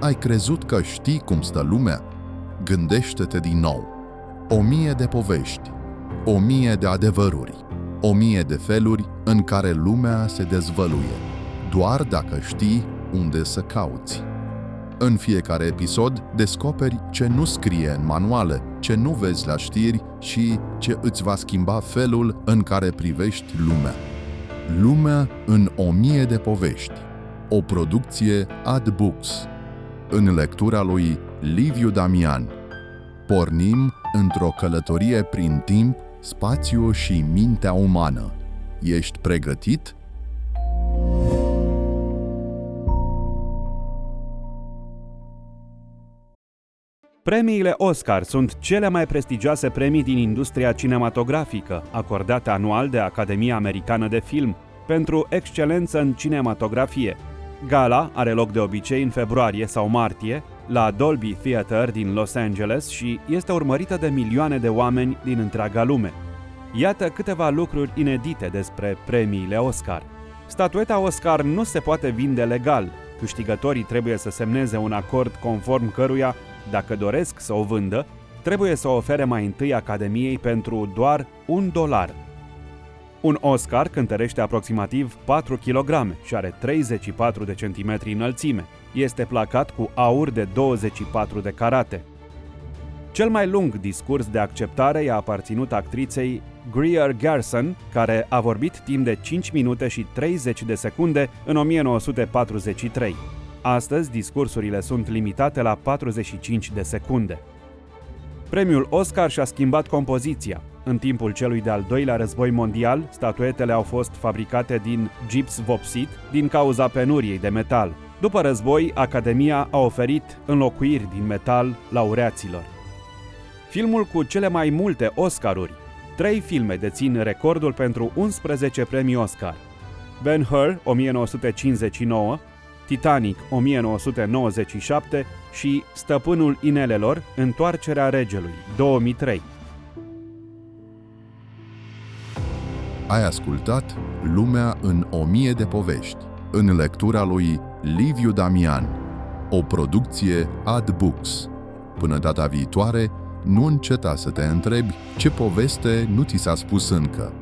Ai crezut că știi cum stă lumea? Gândește-te din nou. O mie de povești, o mie de adevăruri, o mie de feluri în care lumea se dezvăluie, doar dacă știi unde să cauți. În fiecare episod descoperi ce nu scrie în manuale, ce nu vezi la știri și ce îți va schimba felul în care privești lumea. Lumea în o mie de povești. O producție Ad Books. În lectura lui Liviu Damian. Pornim într-o călătorie prin timp, spațiu și mintea umană. Ești pregătit? Premiile Oscar sunt cele mai prestigioase premii din industria cinematografică, acordate anual de Academia Americană de Film pentru excelență în cinematografie. Gala are loc de obicei în februarie sau martie, la Dolby Theatre din Los Angeles și este urmărită de milioane de oameni din întreaga lume. Iată câteva lucruri inedite despre premiile Oscar. Statueta Oscar nu se poate vinde legal. Câștigătorii trebuie să semneze un acord conform căruia dacă doresc să o vândă, trebuie să o ofere mai întâi Academiei pentru doar un dolar. Un Oscar cântărește aproximativ 4 kg și are 34 de centimetri înălțime. Este placat cu aur de 24 de carate. Cel mai lung discurs de acceptare i-a aparținut actriței Greer Garson, care a vorbit timp de 5 minute și 30 de secunde în 1943. Astăzi, discursurile sunt limitate la 45 de secunde. Premiul Oscar și-a schimbat compoziția. În timpul celui de-al doilea război mondial, statuetele au fost fabricate din gips vopsit din cauza penuriei de metal. După război, Academia a oferit înlocuiri din metal laureaților. Filmul cu cele mai multe Oscaruri. Trei filme dețin recordul pentru 11 premii Oscar. Ben-Hur, 1959, Titanic 1997 și Stăpânul Inelelor, Întoarcerea Regelui 2003. Ai ascultat Lumea în o mie de povești, în lectura lui Liviu Damian, o producție Ad Books. Până data viitoare, nu înceta să te întrebi ce poveste nu ți s-a spus încă.